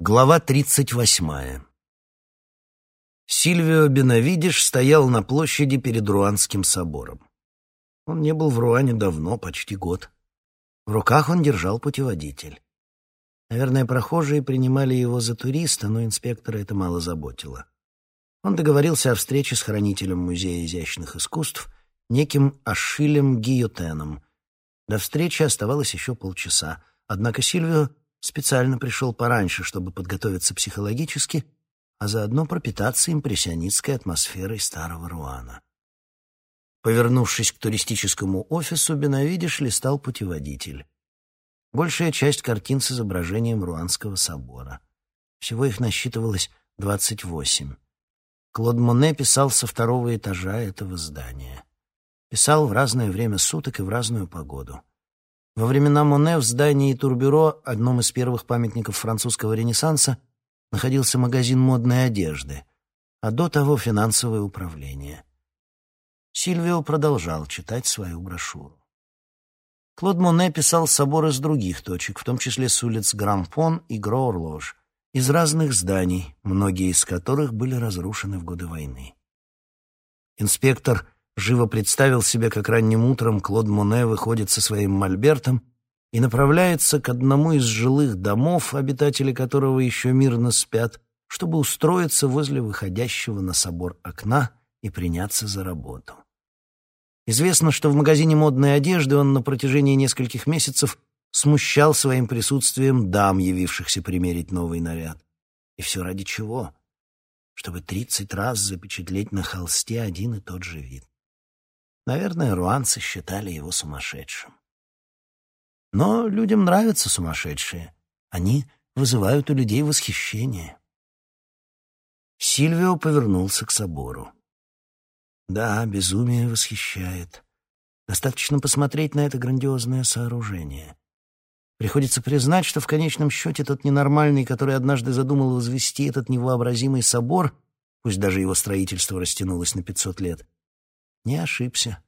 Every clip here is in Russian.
Глава тридцать восьмая. Сильвио Бенавидиш стоял на площади перед Руанским собором. Он не был в Руане давно, почти год. В руках он держал путеводитель. Наверное, прохожие принимали его за туриста, но инспектора это мало заботило. Он договорился о встрече с хранителем Музея изящных искусств, неким Ашилем Гиотеном. До встречи оставалось еще полчаса, однако Сильвио специально пришел пораньше, чтобы подготовиться психологически, а заодно пропитаться импрессионистской атмосферой старого Руана. Повернувшись к туристическому офису, Беновидиш листал путеводитель. Большая часть картин с изображением Руанского собора. Всего их насчитывалось двадцать восемь. Клод Моне писал со второго этажа этого здания. Писал в разное время суток и в разную погоду. Во времена Моне в здании Турбюро, одном из первых памятников французского ренессанса, находился магазин модной одежды, а до того финансовое управление. Сильвио продолжал читать свою брошюру. Клод Моне писал собор из других точек, в том числе с улиц Грампон и Грорлож, из разных зданий, многие из которых были разрушены в годы войны. Инспектор живо представил себе, как ранним утром Клод Моне выходит со своим мольбертом и направляется к одному из жилых домов, обитатели которого еще мирно спят, чтобы устроиться возле выходящего на собор окна и приняться за работу. Известно, что в магазине модной одежды он на протяжении нескольких месяцев смущал своим присутствием дам, явившихся примерить новый наряд. И все ради чего? Чтобы тридцать раз запечатлеть на холсте один и тот же вид. Наверное, руанцы считали его сумасшедшим. Но людям нравятся сумасшедшие. Они вызывают у людей восхищение. Сильвио повернулся к собору. Да, безумие восхищает. Достаточно посмотреть на это грандиозное сооружение. Приходится признать, что в конечном счете тот ненормальный, который однажды задумал возвести этот невообразимый собор, пусть даже его строительство растянулось на пятьсот лет, не ошибся.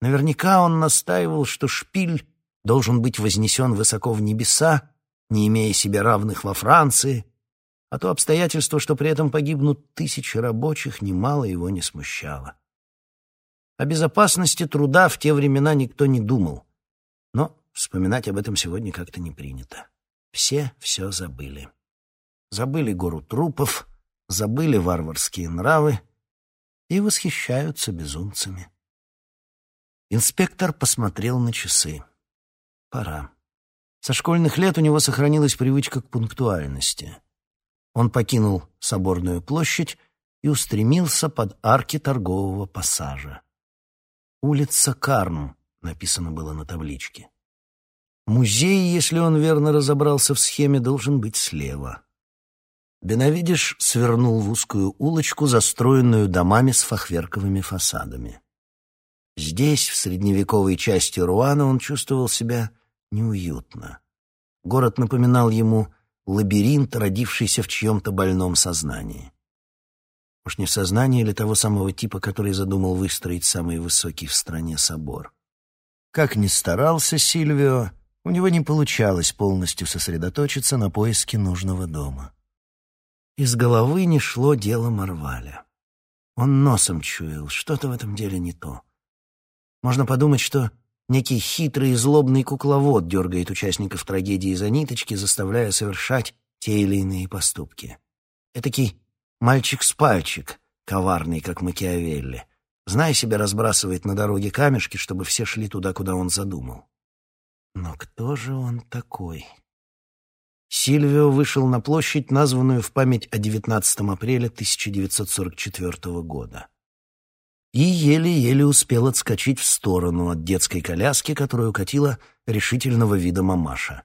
Наверняка он настаивал, что шпиль должен быть вознесен высоко в небеса, не имея себе равных во Франции, а то обстоятельство, что при этом погибнут тысячи рабочих, немало его не смущало. О безопасности труда в те времена никто не думал, но вспоминать об этом сегодня как-то не принято. Все все забыли. Забыли гору трупов, забыли варварские нравы, и восхищаются безумцами. Инспектор посмотрел на часы. Пора. Со школьных лет у него сохранилась привычка к пунктуальности. Он покинул соборную площадь и устремился под арки торгового пассажа. «Улица Карм», — написано было на табличке. Музей, если он верно разобрался в схеме, должен быть слева. Беновидиш свернул в узкую улочку, застроенную домами с фахверковыми фасадами. Здесь, в средневековой части Руана, он чувствовал себя неуютно. Город напоминал ему лабиринт, родившийся в чьем-то больном сознании. Уж не в сознании или того самого типа, который задумал выстроить самый высокий в стране собор. Как ни старался Сильвио, у него не получалось полностью сосредоточиться на поиске нужного дома. Из головы не шло дело Марваля. Он носом чуял, что-то в этом деле не то. Можно подумать, что некий хитрый и злобный кукловод дергает участников трагедии за ниточки, заставляя совершать те или иные поступки. Этакий мальчик с пальчик, коварный, как Макиавелли. Зная себя, разбрасывает на дороге камешки, чтобы все шли туда, куда он задумал. Но кто же он такой? Сильвио вышел на площадь, названную в память о 19 апреля 1944 года. И еле-еле успел отскочить в сторону от детской коляски, которую катила решительного вида мамаша.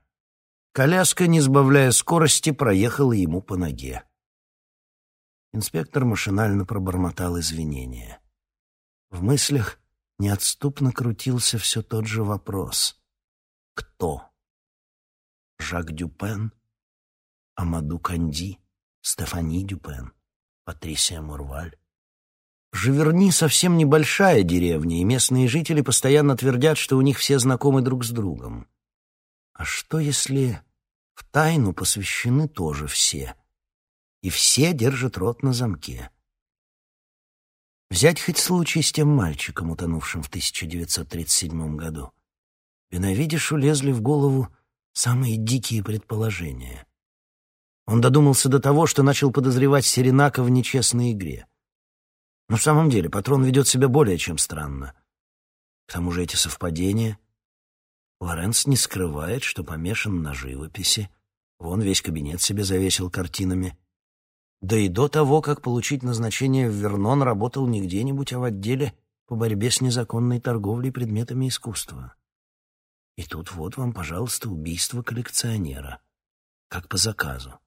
Коляска, не сбавляя скорости, проехала ему по ноге. Инспектор машинально пробормотал извинения. В мыслях неотступно крутился все тот же вопрос. Кто? Жак Дюпен, Амаду Канди, Стефани Дюпен, Патрисия Мурваль. Живерни совсем небольшая деревня, и местные жители постоянно твердят, что у них все знакомы друг с другом. А что если В тайну посвящены тоже все. И все держат рот на замке. Взять хоть случай с тем мальчиком, утонувшим в 1937 году. Беновидишу лезли в голову самые дикие предположения. Он додумался до того, что начал подозревать Серенака в нечестной игре. Но в самом деле патрон ведет себя более чем странно. К тому же эти совпадения. Лоренс не скрывает, что помешан на живописи. Вон весь кабинет себе завесил картинами. Да и до того, как получить назначение в Вернон, работал не где-нибудь, а в отделе по борьбе с незаконной торговлей предметами искусства. И тут вот вам, пожалуйста, убийство коллекционера. Как по заказу.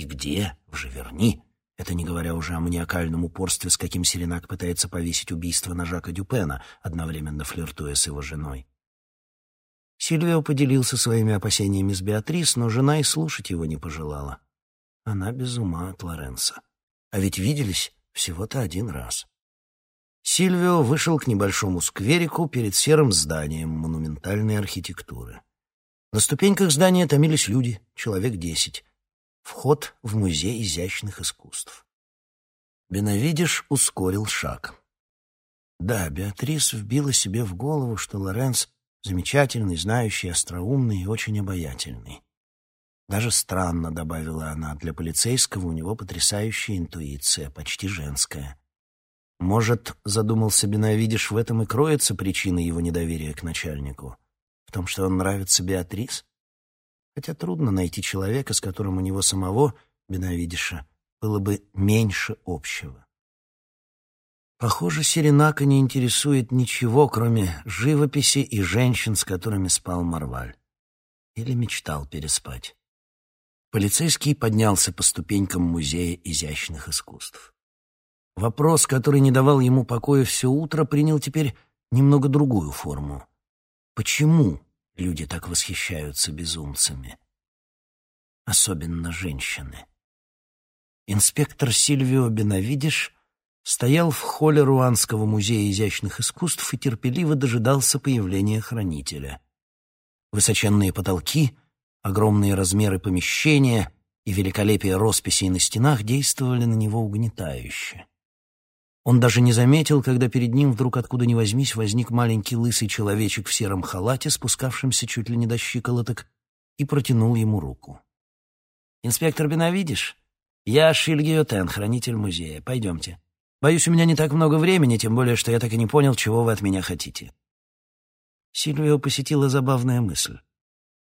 И где? В Живерни. Это не говоря уже о маниакальном упорстве, с каким Серенак пытается повесить убийство на Жака Дюпена, одновременно флиртуя с его женой. Сильвио поделился своими опасениями с Беатрис, но жена и слушать его не пожелала. Она без ума от Лоренса. А ведь виделись всего-то один раз. Сильвио вышел к небольшому скверику перед серым зданием монументальной архитектуры. На ступеньках здания томились люди, человек десять. Вход в музей изящных искусств. Беновидиш ускорил шаг. Да, Беатрис вбила себе в голову, что Лоренс замечательный, знающий, остроумный и очень обаятельный. Даже странно, добавила она, для полицейского у него потрясающая интуиция, почти женская. Может, задумался Беновидиш, в этом и кроется причина его недоверия к начальнику? В том, что он нравится Беатрис? Хотя трудно найти человека, с которым у него самого, Беновидиша, было бы меньше общего. Похоже, Серенака не интересует ничего, кроме живописи и женщин, с которыми спал Марваль. Или мечтал переспать. Полицейский поднялся по ступенькам Музея изящных искусств. Вопрос, который не давал ему покоя все утро, принял теперь немного другую форму. Почему люди так восхищаются безумцами? Особенно женщины. Инспектор Сильвио Бенавидиш стоял в холле Руанского музея изящных искусств и терпеливо дожидался появления хранителя. Высоченные потолки — Огромные размеры помещения и великолепие росписей на стенах действовали на него угнетающе. Он даже не заметил, когда перед ним вдруг откуда ни возьмись возник маленький лысый человечек в сером халате, спускавшемся чуть ли не до щиколоток, и протянул ему руку. «Инспектор Беновидиш? Я Шильгиотен, хранитель музея. Пойдемте. Боюсь, у меня не так много времени, тем более, что я так и не понял, чего вы от меня хотите». Сильвио посетила забавная мысль.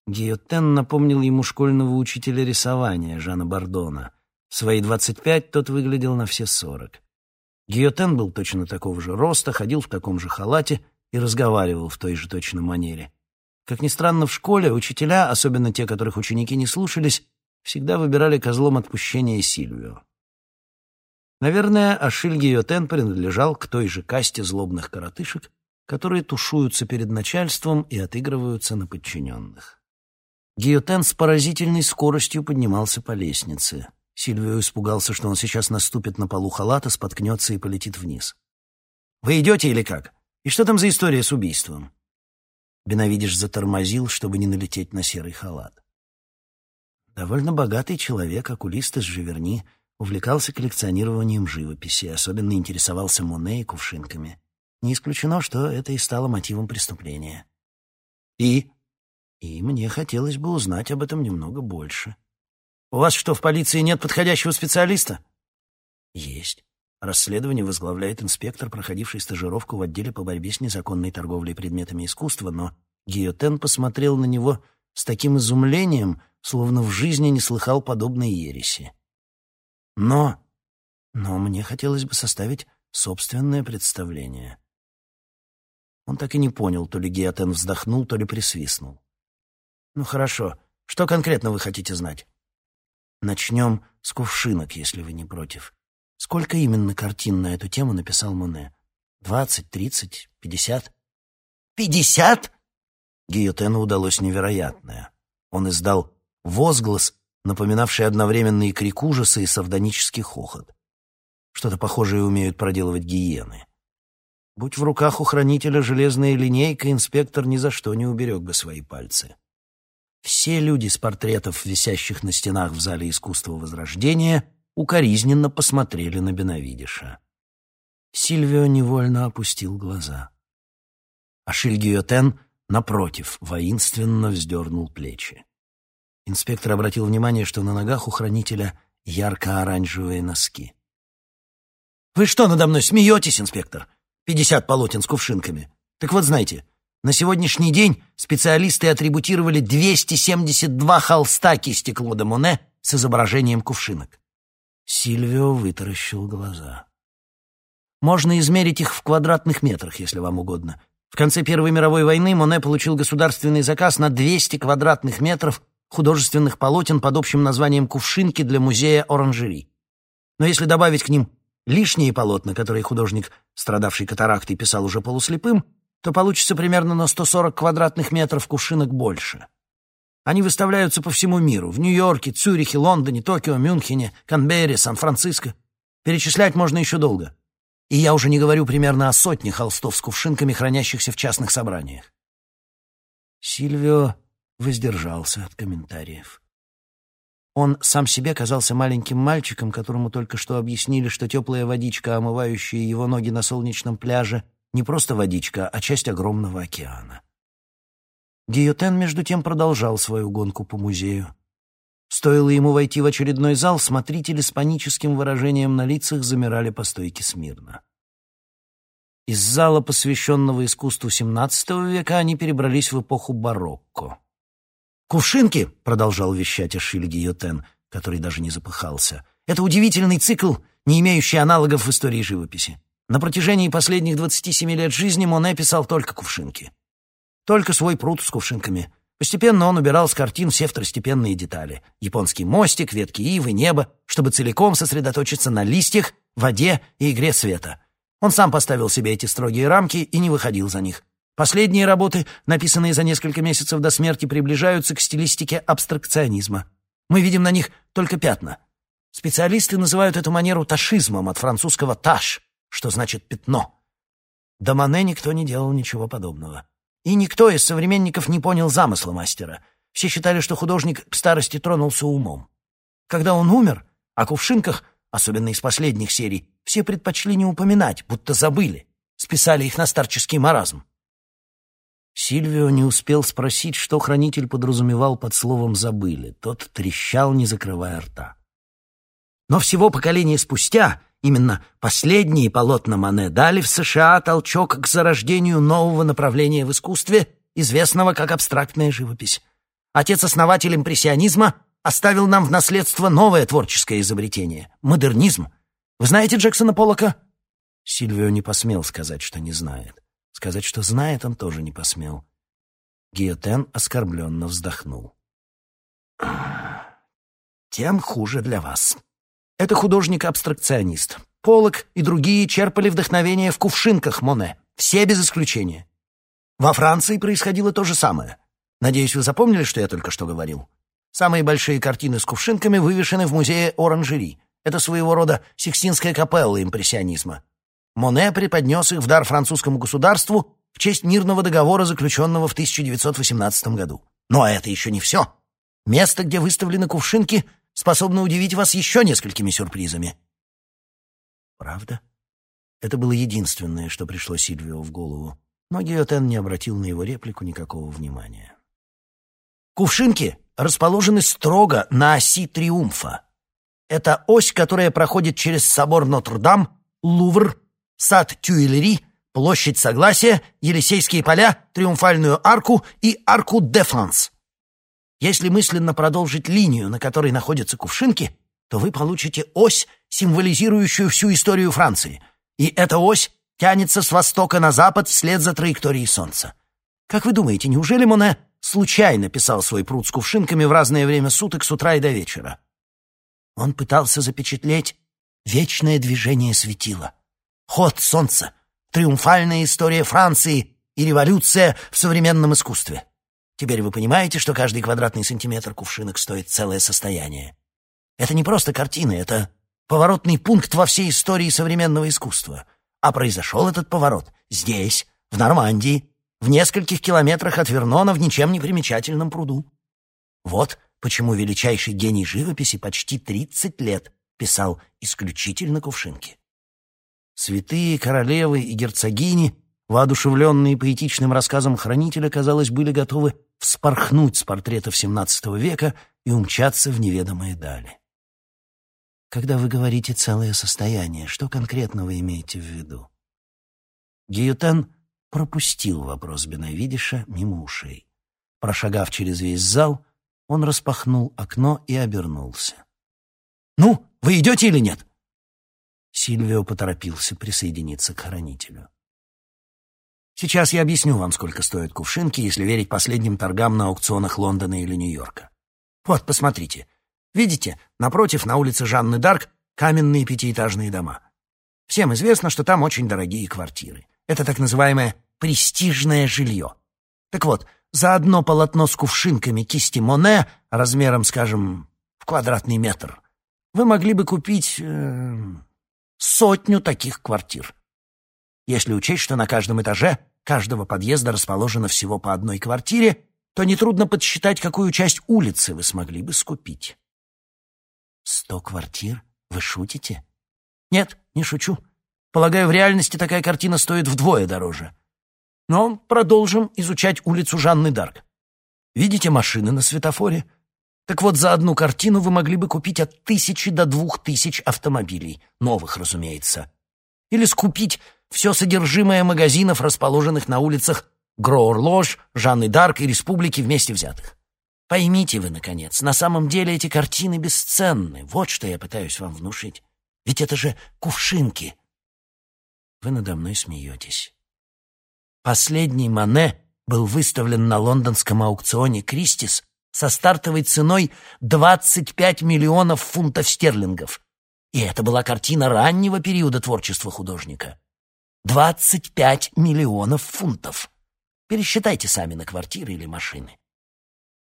Гиотен напомнил ему школьного учителя рисования Жана Бардона. Свои двадцать пять тот выглядел на все сорок. Гиотен был точно такого же роста, ходил в таком же халате и разговаривал в той же точно манере. Как ни странно, в школе учителя, особенно те, которых ученики не слушались, всегда выбирали козлом отпущения Сильвио. Наверное, Ашиль Гиотен принадлежал к той же касте злобных коротышек, которые тушуются перед начальством и отыгрываются на подчиненных. Гиотен с поразительной скоростью поднимался по лестнице. Сильвио испугался, что он сейчас наступит на полу халата, споткнется и полетит вниз. «Вы идете или как? И что там за история с убийством?» Беновидиш затормозил, чтобы не налететь на серый халат. Довольно богатый человек, окулист из Живерни, увлекался коллекционированием живописи, особенно интересовался Моне и кувшинками. Не исключено, что это и стало мотивом преступления. «И?» И мне хотелось бы узнать об этом немного больше. У вас что, в полиции нет подходящего специалиста? Есть. Расследование возглавляет инспектор, проходивший стажировку в отделе по борьбе с незаконной торговлей предметами искусства, но Гиотен посмотрел на него с таким изумлением, словно в жизни не слыхал подобной ереси. Но... но мне хотелось бы составить собственное представление. Он так и не понял, то ли Гиотен вздохнул, то ли присвистнул. Ну хорошо. Что конкретно вы хотите знать? Начнем с кувшинок, если вы не против. Сколько именно картин на эту тему написал Моне? Двадцать, тридцать, пятьдесят? Пятьдесят? Гиотену удалось невероятное. Он издал возглас, напоминавший одновременно и крик ужаса, и сардонический хохот. Что-то похожее умеют проделывать гиены. Будь в руках у хранителя железная линейка, инспектор ни за что не уберег бы свои пальцы. Все люди с портретов, висящих на стенах в зале искусства Возрождения, укоризненно посмотрели на Беновидиша. Сильвио невольно опустил глаза. А Шильгиотен, напротив, воинственно вздернул плечи. Инспектор обратил внимание, что на ногах у хранителя ярко-оранжевые носки. «Вы что надо мной смеетесь, инспектор? Пятьдесят полотен с кувшинками. Так вот, знаете, на сегодняшний день специалисты атрибутировали 272 холста кисти Клода Моне с изображением кувшинок. Сильвио вытаращил глаза. Можно измерить их в квадратных метрах, если вам угодно. В конце Первой мировой войны Моне получил государственный заказ на 200 квадратных метров художественных полотен под общим названием «Кувшинки» для музея оранжери. Но если добавить к ним лишние полотна, которые художник, страдавший катарактой, писал уже полуслепым, то получится примерно на 140 квадратных метров кувшинок больше. Они выставляются по всему миру — в Нью-Йорке, Цюрихе, Лондоне, Токио, Мюнхене, Канберре, Сан-Франциско. Перечислять можно еще долго. И я уже не говорю примерно о сотне холстов с кувшинками, хранящихся в частных собраниях. Сильвио воздержался от комментариев. Он сам себе казался маленьким мальчиком, которому только что объяснили, что теплая водичка, омывающая его ноги на солнечном пляже, не просто водичка, а часть огромного океана. Гиотен, между тем, продолжал свою гонку по музею. Стоило ему войти в очередной зал, смотрители с паническим выражением на лицах замирали по стойке смирно. Из зала, посвященного искусству XVII века, они перебрались в эпоху барокко. «Кувшинки», — продолжал вещать Ашиль Гиотен, который даже не запыхался, — «это удивительный цикл, не имеющий аналогов в истории живописи. На протяжении последних 27 лет жизни Моне писал только кувшинки. Только свой пруд с кувшинками. Постепенно он убирал с картин все второстепенные детали. Японский мостик, ветки ивы, небо, чтобы целиком сосредоточиться на листьях, воде и игре света. Он сам поставил себе эти строгие рамки и не выходил за них. Последние работы, написанные за несколько месяцев до смерти, приближаются к стилистике абстракционизма. Мы видим на них только пятна. Специалисты называют эту манеру ташизмом от французского «таш», что значит «пятно». До Мане никто не делал ничего подобного. И никто из современников не понял замысла мастера. Все считали, что художник к старости тронулся умом. Когда он умер, о кувшинках, особенно из последних серий, все предпочли не упоминать, будто забыли. Списали их на старческий маразм. Сильвио не успел спросить, что хранитель подразумевал под словом «забыли». Тот трещал, не закрывая рта. Но всего поколение спустя, именно последние полотна Мане дали в США толчок к зарождению нового направления в искусстве, известного как абстрактная живопись. Отец-основатель импрессионизма оставил нам в наследство новое творческое изобретение — модернизм. Вы знаете Джексона Поллока? Сильвио не посмел сказать, что не знает. Сказать, что знает, он тоже не посмел. Гиотен оскорбленно вздохнул. «Тем хуже для вас. Это художник-абстракционист. Полок и другие черпали вдохновение в кувшинках Моне. Все без исключения. Во Франции происходило то же самое. Надеюсь, вы запомнили, что я только что говорил? Самые большие картины с кувшинками вывешены в музее Оранжери. Это своего рода Сикстинская капелла импрессионизма. Моне преподнес их в дар французскому государству в честь мирного договора, заключенного в 1918 году. Но это еще не все. Место, где выставлены кувшинки, способно удивить вас еще несколькими сюрпризами. Правда? Это было единственное, что пришло Сильвио в голову, но Гиотен не обратил на его реплику никакого внимания. Кувшинки расположены строго на оси триумфа. Это ось, которая проходит через собор Нотр-Дам, Лувр сад Тюильри, площадь Согласия, Елисейские поля, Триумфальную арку и арку де Франс. Если мысленно продолжить линию, на которой находятся кувшинки, то вы получите ось, символизирующую всю историю Франции. И эта ось тянется с востока на запад вслед за траекторией Солнца. Как вы думаете, неужели Моне случайно писал свой пруд с кувшинками в разное время суток с утра и до вечера? Он пытался запечатлеть вечное движение светила ход солнца, триумфальная история Франции и революция в современном искусстве. Теперь вы понимаете, что каждый квадратный сантиметр кувшинок стоит целое состояние. Это не просто картины, это поворотный пункт во всей истории современного искусства. А произошел этот поворот здесь, в Нормандии, в нескольких километрах от Вернона в ничем не примечательном пруду. Вот почему величайший гений живописи почти 30 лет писал исключительно кувшинки. Святые королевы и герцогини, воодушевленные поэтичным рассказом хранителя, казалось, были готовы вспорхнуть с портретов XVII века и умчаться в неведомые дали. Когда вы говорите «целое состояние», что конкретно вы имеете в виду? Гиютен пропустил вопрос Беновидиша мимо ушей. Прошагав через весь зал, он распахнул окно и обернулся. «Ну, вы идете или нет?» Сильвио поторопился присоединиться к хранителю. «Сейчас я объясню вам, сколько стоят кувшинки, если верить последним торгам на аукционах Лондона или Нью-Йорка. Вот, посмотрите. Видите, напротив, на улице Жанны Дарк, каменные пятиэтажные дома. Всем известно, что там очень дорогие квартиры. Это так называемое престижное жилье. Так вот, за одно полотно с кувшинками кисти Моне размером, скажем, в квадратный метр, вы могли бы купить э, сотню таких квартир. Если учесть, что на каждом этаже каждого подъезда расположено всего по одной квартире, то нетрудно подсчитать, какую часть улицы вы смогли бы скупить. Сто квартир? Вы шутите? Нет, не шучу. Полагаю, в реальности такая картина стоит вдвое дороже. Но продолжим изучать улицу Жанны Дарк. Видите машины на светофоре? Так вот, за одну картину вы могли бы купить от тысячи до двух тысяч автомобилей. Новых, разумеется. Или скупить все содержимое магазинов, расположенных на улицах Гроур-Лож, Жанны Дарк и Республики вместе взятых. Поймите вы, наконец, на самом деле эти картины бесценны. Вот что я пытаюсь вам внушить. Ведь это же кувшинки. Вы надо мной смеетесь. Последний Мане был выставлен на лондонском аукционе «Кристис» со стартовой ценой 25 миллионов фунтов стерлингов. И это была картина раннего периода творчества художника. 25 миллионов фунтов. Пересчитайте сами на квартиры или машины.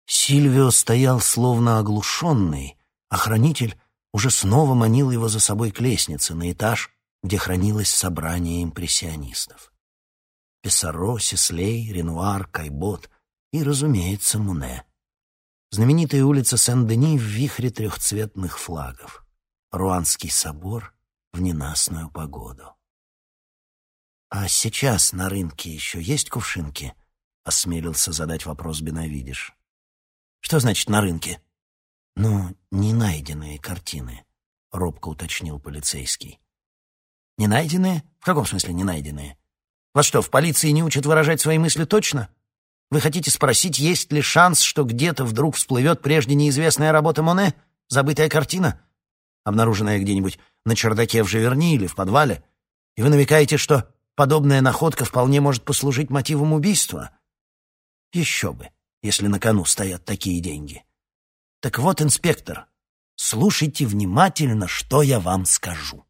Сильвио стоял словно оглушенный, а хранитель уже снова манил его за собой к лестнице на этаж, где хранилось собрание импрессионистов. Писаро, Сеслей, Ренуар, Кайбот и, разумеется, Муне. Знаменитая улица Сен-Дени в вихре трехцветных флагов. Руанский собор в ненастную погоду. «А сейчас на рынке еще есть кувшинки?» — осмелился задать вопрос Беновидиш. «Что значит «на рынке»?» «Ну, не найденные картины», — робко уточнил полицейский. «Не найденные? В каком смысле не найденные?» Вас что, в полиции не учат выражать свои мысли точно? Вы хотите спросить, есть ли шанс, что где-то вдруг всплывет прежде неизвестная работа Моне? Забытая картина? Обнаруженная где-нибудь на чердаке в Живерни или в подвале? И вы намекаете, что подобная находка вполне может послужить мотивом убийства? Еще бы, если на кону стоят такие деньги. Так вот, инспектор, слушайте внимательно, что я вам скажу.